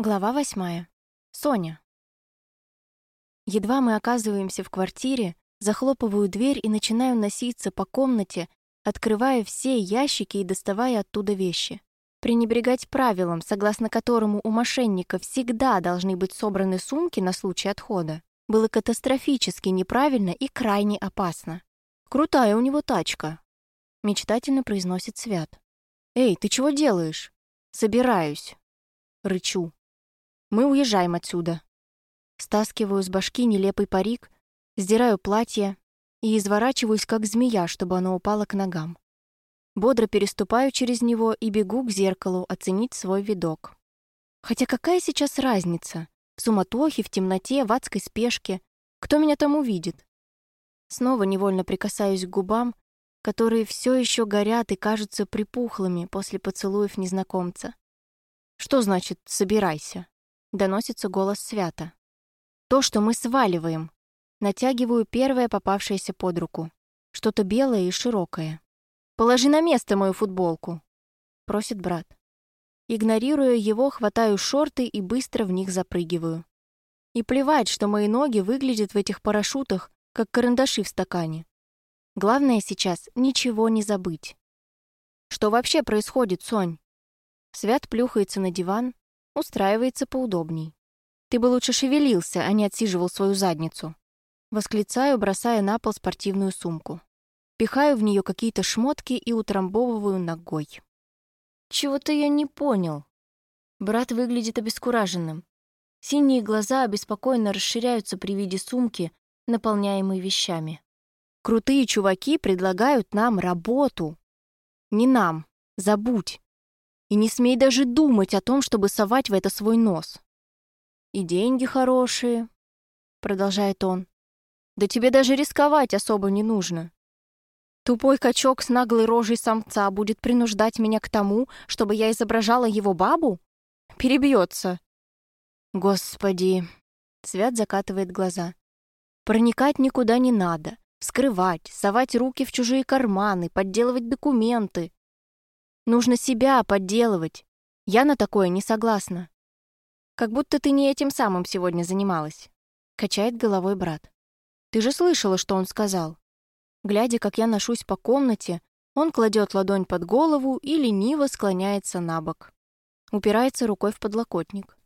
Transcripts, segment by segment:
Глава восьмая. Соня. Едва мы оказываемся в квартире, захлопываю дверь и начинаю носиться по комнате, открывая все ящики и доставая оттуда вещи. Пренебрегать правилам, согласно которому у мошенника всегда должны быть собраны сумки на случай отхода, было катастрофически неправильно и крайне опасно. «Крутая у него тачка», — мечтательно произносит Свят. «Эй, ты чего делаешь?» «Собираюсь». Рычу. Мы уезжаем отсюда. Стаскиваю с башки нелепый парик, сдираю платье и изворачиваюсь, как змея, чтобы оно упало к ногам. Бодро переступаю через него и бегу к зеркалу оценить свой видок. Хотя какая сейчас разница? В суматохе, в темноте, в адской спешке. Кто меня там увидит? Снова невольно прикасаюсь к губам, которые все еще горят и кажутся припухлыми после поцелуев незнакомца. Что значит «собирайся»? Доносится голос Свята. То, что мы сваливаем. Натягиваю первое попавшееся под руку. Что-то белое и широкое. «Положи на место мою футболку», — просит брат. Игнорируя его, хватаю шорты и быстро в них запрыгиваю. И плевать, что мои ноги выглядят в этих парашютах, как карандаши в стакане. Главное сейчас ничего не забыть. Что вообще происходит, Сонь? Свят плюхается на диван, устраивается поудобней. Ты бы лучше шевелился, а не отсиживал свою задницу. Восклицаю, бросая на пол спортивную сумку. Пихаю в нее какие-то шмотки и утрамбовываю ногой. Чего-то я не понял. Брат выглядит обескураженным. Синие глаза обеспокоенно расширяются при виде сумки, наполняемой вещами. Крутые чуваки предлагают нам работу. Не нам. Забудь. И не смей даже думать о том, чтобы совать в это свой нос. И деньги хорошие, продолжает он. Да тебе даже рисковать особо не нужно. Тупой качок с наглой рожей самца будет принуждать меня к тому, чтобы я изображала его бабу? Перебьется. Господи. Свят закатывает глаза. Проникать никуда не надо. Вскрывать, совать руки в чужие карманы, подделывать документы. Нужно себя подделывать. Я на такое не согласна. Как будто ты не этим самым сегодня занималась. Качает головой брат. Ты же слышала, что он сказал. Глядя, как я ношусь по комнате, он кладет ладонь под голову и лениво склоняется на бок. Упирается рукой в подлокотник.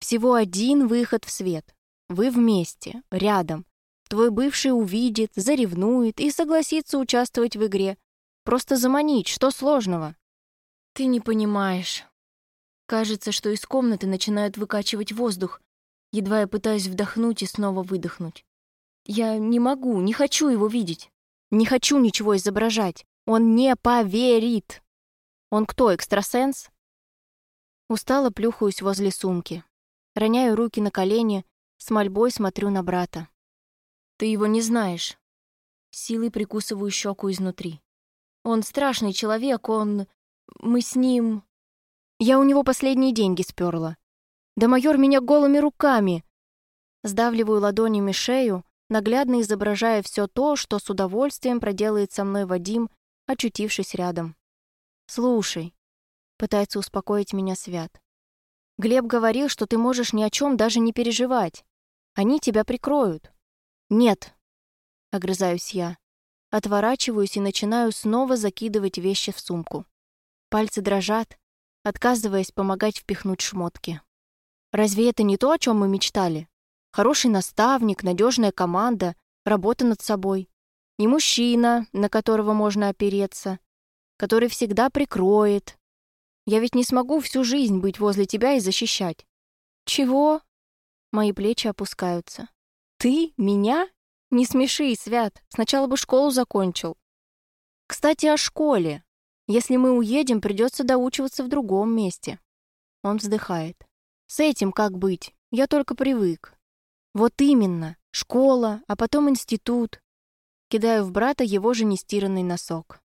Всего один выход в свет. Вы вместе, рядом. Твой бывший увидит, заревнует и согласится участвовать в игре. Просто заманить, что сложного? Ты не понимаешь. Кажется, что из комнаты начинают выкачивать воздух. Едва я пытаюсь вдохнуть и снова выдохнуть. Я не могу, не хочу его видеть. Не хочу ничего изображать. Он не поверит. Он кто, экстрасенс? Устало плюхаюсь возле сумки. Роняю руки на колени, с мольбой смотрю на брата. Ты его не знаешь. Силой прикусываю щеку изнутри. Он страшный человек, он... Мы с ним... Я у него последние деньги сперла. Да майор меня голыми руками. Сдавливаю ладонями шею, наглядно изображая все то, что с удовольствием проделает со мной Вадим, очутившись рядом. «Слушай», — пытается успокоить меня Свят. «Глеб говорил, что ты можешь ни о чем даже не переживать. Они тебя прикроют». «Нет», — огрызаюсь я. Отворачиваюсь и начинаю снова закидывать вещи в сумку. Пальцы дрожат, отказываясь помогать впихнуть шмотки. Разве это не то, о чем мы мечтали? Хороший наставник, надежная команда, работа над собой. И мужчина, на которого можно опереться, который всегда прикроет. Я ведь не смогу всю жизнь быть возле тебя и защищать. Чего? Мои плечи опускаются. Ты? Меня? Не смеши, Свят. Сначала бы школу закончил. Кстати, о школе. Если мы уедем, придется доучиваться в другом месте. Он вздыхает. С этим как быть? Я только привык. Вот именно. Школа, а потом институт. Кидаю в брата его же нестиранный носок.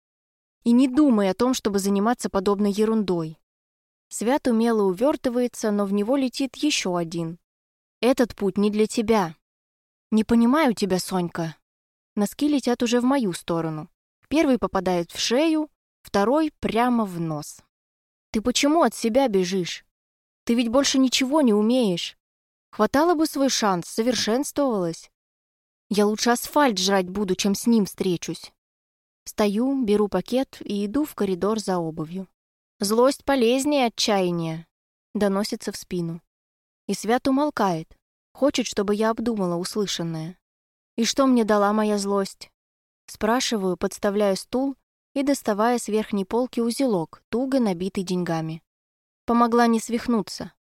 И не думай о том, чтобы заниматься подобной ерундой. Свят умело увертывается, но в него летит еще один. Этот путь не для тебя. Не понимаю тебя, Сонька. Носки летят уже в мою сторону. Первый попадает в шею, второй прямо в нос. «Ты почему от себя бежишь?» Ты ведь больше ничего не умеешь. Хватало бы свой шанс, совершенствовалась. Я лучше асфальт жрать буду, чем с ним встречусь. Встаю, беру пакет и иду в коридор за обувью. Злость полезнее отчаяния, доносится в спину. И Свят умолкает, хочет, чтобы я обдумала услышанное. И что мне дала моя злость? Спрашиваю, подставляя стул и доставая с верхней полки узелок, туго набитый деньгами. Помогла не свихнуться.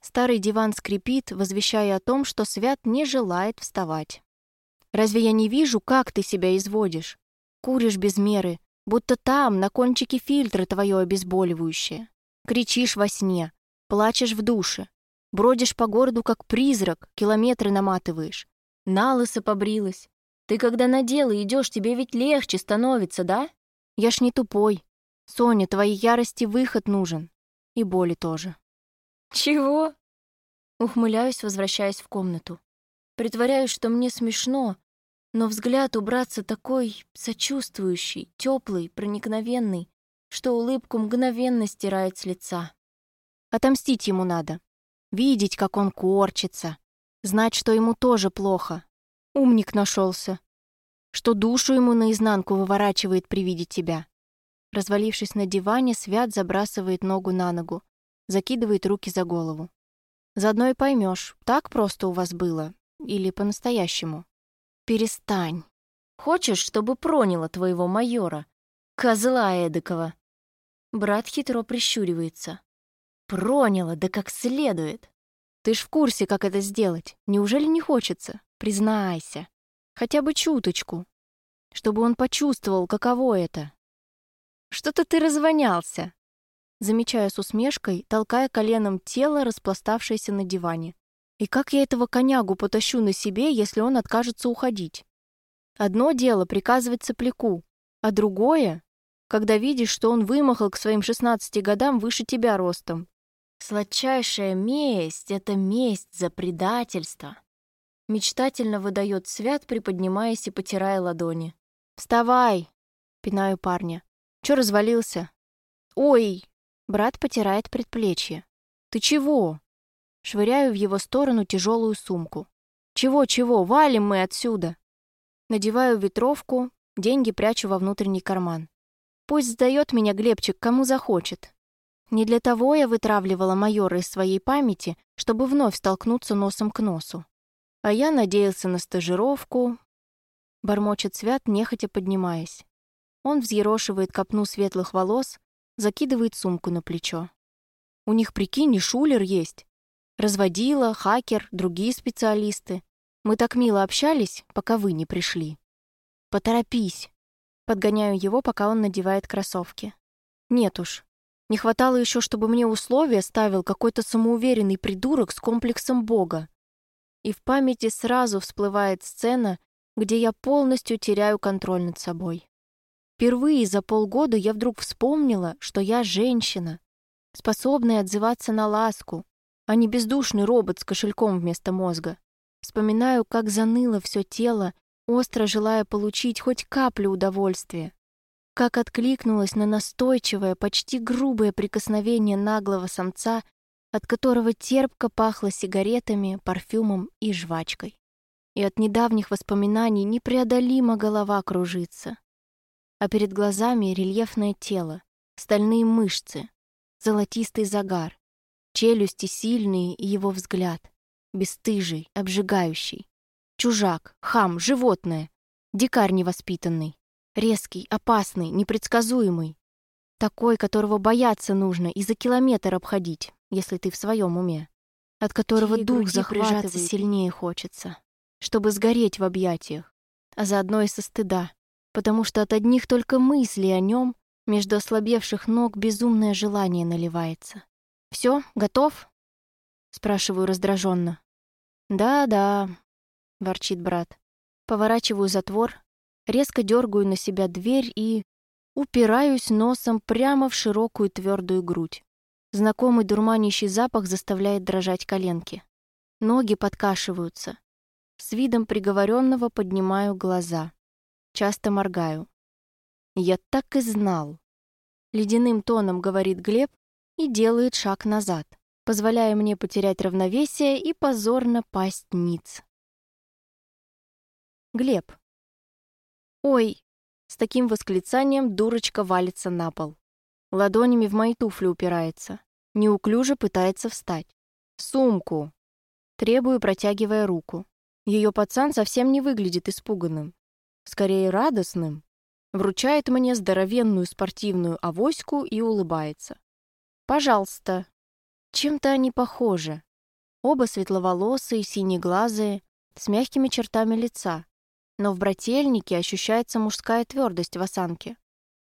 Старый диван скрипит, возвещая о том, что Свят не желает вставать. «Разве я не вижу, как ты себя изводишь? Куришь без меры, будто там, на кончике фильтра твое обезболивающее. Кричишь во сне, плачешь в душе, бродишь по городу как призрак, километры наматываешь. На лысо побрилась. Ты когда на дело идешь, тебе ведь легче становится, да? Я ж не тупой. Соня, твоей ярости выход нужен. И боли тоже. Чего? Ухмыляюсь, возвращаясь в комнату. Притворяюсь, что мне смешно, но взгляд у братца такой сочувствующий, теплый, проникновенный, что улыбку мгновенно стирает с лица. Отомстить ему надо. Видеть, как он корчится. Знать, что ему тоже плохо. Умник нашелся. Что душу ему наизнанку выворачивает при виде тебя. Развалившись на диване, Свят забрасывает ногу на ногу, закидывает руки за голову. Заодно и поймешь, так просто у вас было или по-настоящему. Перестань. Хочешь, чтобы проняло твоего майора? Козла эдакого. Брат хитро прищуривается. Проняло, да как следует. Ты ж в курсе, как это сделать. Неужели не хочется? Признайся. Хотя бы чуточку. Чтобы он почувствовал, каково это. Что-то ты развонялся. Замечаю с усмешкой, толкая коленом тело, распластавшееся на диване. И как я этого конягу потащу на себе, если он откажется уходить? Одно дело приказывать сопляку, а другое, когда видишь, что он вымахал к своим 16 годам выше тебя ростом. Сладчайшая месть — это месть за предательство. Мечтательно выдает Свят, приподнимаясь и потирая ладони. «Вставай!» — пинаю парня. «Чё развалился?» «Ой!» — брат потирает предплечье. «Ты чего?» Швыряю в его сторону тяжелую сумку. «Чего-чего? Валим мы отсюда!» Надеваю ветровку, деньги прячу во внутренний карман. Пусть сдает меня Глебчик, кому захочет. Не для того я вытравливала майора из своей памяти, чтобы вновь столкнуться носом к носу. А я надеялся на стажировку. Бормочет Свят, нехотя поднимаясь. Он взъерошивает копну светлых волос, закидывает сумку на плечо. У них, прикинь, и шулер есть. Разводила, хакер, другие специалисты. Мы так мило общались, пока вы не пришли. Поторопись. Подгоняю его, пока он надевает кроссовки. Нет уж. Не хватало еще, чтобы мне условия ставил какой-то самоуверенный придурок с комплексом бога. И в памяти сразу всплывает сцена, где я полностью теряю контроль над собой. Впервые за полгода я вдруг вспомнила, что я женщина, способная отзываться на ласку, а не бездушный робот с кошельком вместо мозга. Вспоминаю, как заныло все тело, остро желая получить хоть каплю удовольствия. Как откликнулась на настойчивое, почти грубое прикосновение наглого самца, от которого терпко пахло сигаретами, парфюмом и жвачкой. И от недавних воспоминаний непреодолимо голова кружится. А перед глазами рельефное тело, стальные мышцы, золотистый загар, Челюсти сильные и его взгляд. Бестыжий, обжигающий. Чужак, хам, животное. Дикарь невоспитанный. Резкий, опасный, непредсказуемый. Такой, которого бояться нужно и за километр обходить, если ты в своем уме. От которого Чьи дух захватывает сильнее хочется. Чтобы сгореть в объятиях. А заодно и со стыда. Потому что от одних только мыслей о нем между ослабевших ног безумное желание наливается. Все, готов?» Спрашиваю раздраженно. «Да-да», — ворчит брат. Поворачиваю затвор, резко дергаю на себя дверь и... Упираюсь носом прямо в широкую твердую грудь. Знакомый дурманящий запах заставляет дрожать коленки. Ноги подкашиваются. С видом приговоренного поднимаю глаза. Часто моргаю. «Я так и знал!» Ледяным тоном говорит Глеб, и делает шаг назад. позволяя мне потерять равновесие и позорно пасть ниц. Глеб. «Ой!» С таким восклицанием дурочка валится на пол. Ладонями в мои туфли упирается. Неуклюже пытается встать. «Сумку!» Требую, протягивая руку. Ее пацан совсем не выглядит испуганным. Скорее, радостным. Вручает мне здоровенную спортивную авоську и улыбается. «Пожалуйста». Чем-то они похожи. Оба светловолосые, синеглазые, с мягкими чертами лица но в брательнике ощущается мужская твердость в осанке.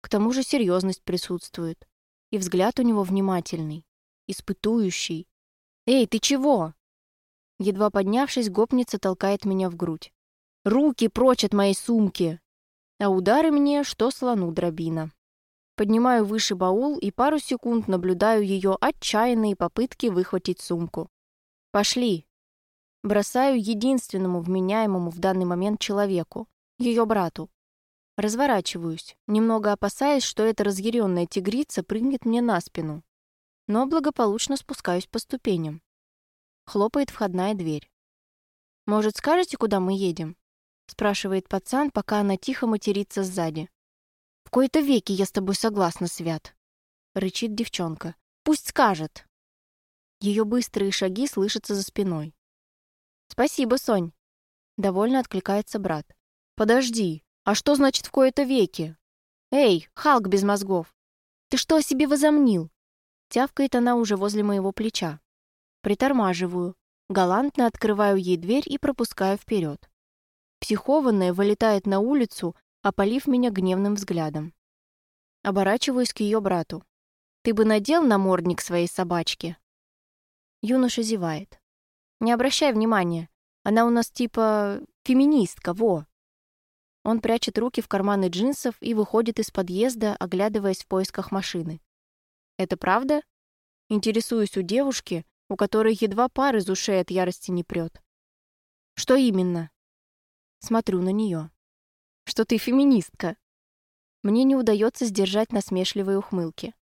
К тому же серьезность присутствует. И взгляд у него внимательный, испытующий. «Эй, ты чего?» Едва поднявшись, гопница толкает меня в грудь. «Руки прочь от моей сумки!» А удары мне, что слону дробина. Поднимаю выше баул и пару секунд наблюдаю ее отчаянные попытки выхватить сумку. «Пошли!» Бросаю единственному вменяемому в данный момент человеку, ее брату. Разворачиваюсь, немного опасаясь, что эта разъяренная тигрица прыгнет мне на спину. Но благополучно спускаюсь по ступеням. Хлопает входная дверь. «Может, скажете, куда мы едем?» спрашивает пацан, пока она тихо матерится сзади. «В кои-то веки я с тобой согласна, Свят», рычит девчонка. «Пусть скажет». Ее быстрые шаги слышатся за спиной. «Спасибо, Сонь!» Довольно откликается брат. «Подожди, а что значит в кои-то веки?» «Эй, Халк без мозгов! Ты что о себе возомнил?» Тявкает она уже возле моего плеча. Притормаживаю, галантно открываю ей дверь и пропускаю вперед. Психованная вылетает на улицу, опалив меня гневным взглядом. Оборачиваюсь к ее брату. «Ты бы надел намордник своей собачке?» Юноша зевает. Не обращай внимания. Она у нас типа феминистка, во. Он прячет руки в карманы джинсов и выходит из подъезда, оглядываясь в поисках машины. Это правда? Интересуюсь у девушки, у которой едва пар из ушей от ярости не прет. Что именно? Смотрю на нее. Что ты феминистка. Мне не удается сдержать насмешливые ухмылки.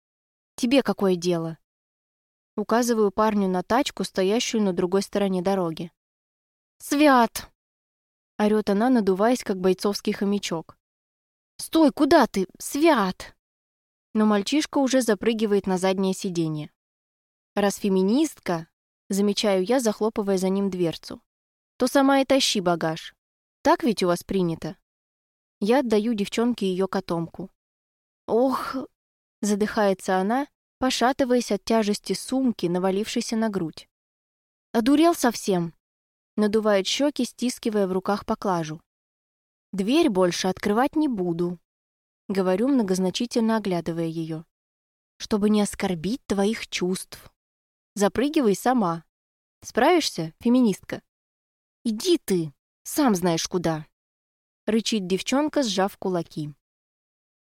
Тебе какое дело? Указываю парню на тачку, стоящую на другой стороне дороги. «Свят!» — орёт она, надуваясь, как бойцовский хомячок. «Стой, куда ты? Свят!» Но мальчишка уже запрыгивает на заднее сиденье. «Раз феминистка», — замечаю я, захлопывая за ним дверцу, «то сама и тащи багаж. Так ведь у вас принято?» Я отдаю девчонке ее котомку. «Ох!» — задыхается она, пошатываясь от тяжести сумки, навалившейся на грудь. «Одурел совсем!» Надувает щеки, стискивая в руках поклажу. «Дверь больше открывать не буду», — говорю, многозначительно оглядывая ее. «Чтобы не оскорбить твоих чувств. Запрыгивай сама. Справишься, феминистка?» «Иди ты, сам знаешь куда», — рычит девчонка, сжав кулаки.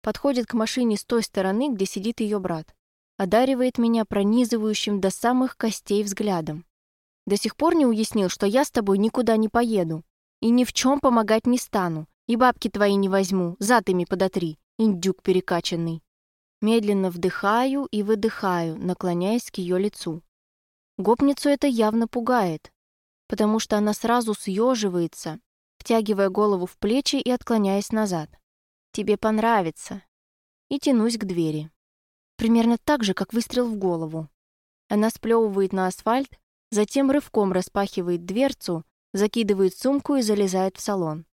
Подходит к машине с той стороны, где сидит ее брат одаривает меня пронизывающим до самых костей взглядом. До сих пор не уяснил, что я с тобой никуда не поеду и ни в чем помогать не стану, и бабки твои не возьму, зад ими подотри, индюк перекачанный. Медленно вдыхаю и выдыхаю, наклоняясь к ее лицу. Гопницу это явно пугает, потому что она сразу съеживается, втягивая голову в плечи и отклоняясь назад. «Тебе понравится». И тянусь к двери. Примерно так же, как выстрел в голову. Она сплевывает на асфальт, затем рывком распахивает дверцу, закидывает сумку и залезает в салон.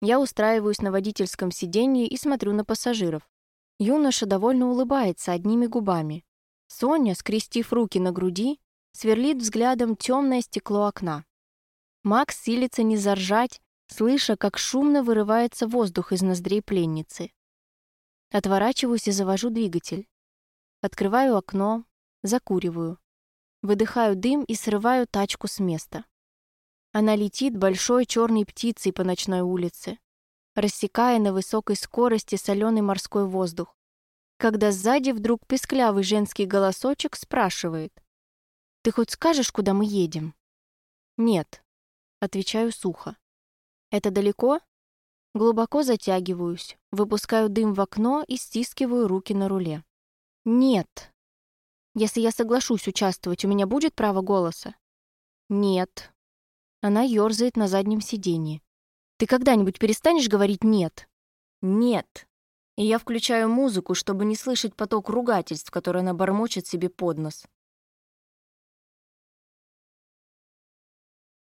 Я устраиваюсь на водительском сиденье и смотрю на пассажиров. Юноша довольно улыбается одними губами. Соня, скрестив руки на груди, сверлит взглядом темное стекло окна. Макс силится не заржать, слыша, как шумно вырывается воздух из ноздрей пленницы. Отворачиваюсь и завожу двигатель. Открываю окно, закуриваю. Выдыхаю дым и срываю тачку с места. Она летит большой черной птицей по ночной улице, рассекая на высокой скорости соленый морской воздух. Когда сзади вдруг песклявый женский голосочек спрашивает. «Ты хоть скажешь, куда мы едем?» «Нет», — отвечаю сухо. «Это далеко?» Глубоко затягиваюсь, выпускаю дым в окно и стискиваю руки на руле. Нет. Если я соглашусь участвовать, у меня будет право голоса? Нет. Она ерзает на заднем сиденье. Ты когда-нибудь перестанешь говорить «нет»? Нет. И я включаю музыку, чтобы не слышать поток ругательств, которые она бормочет себе под нос.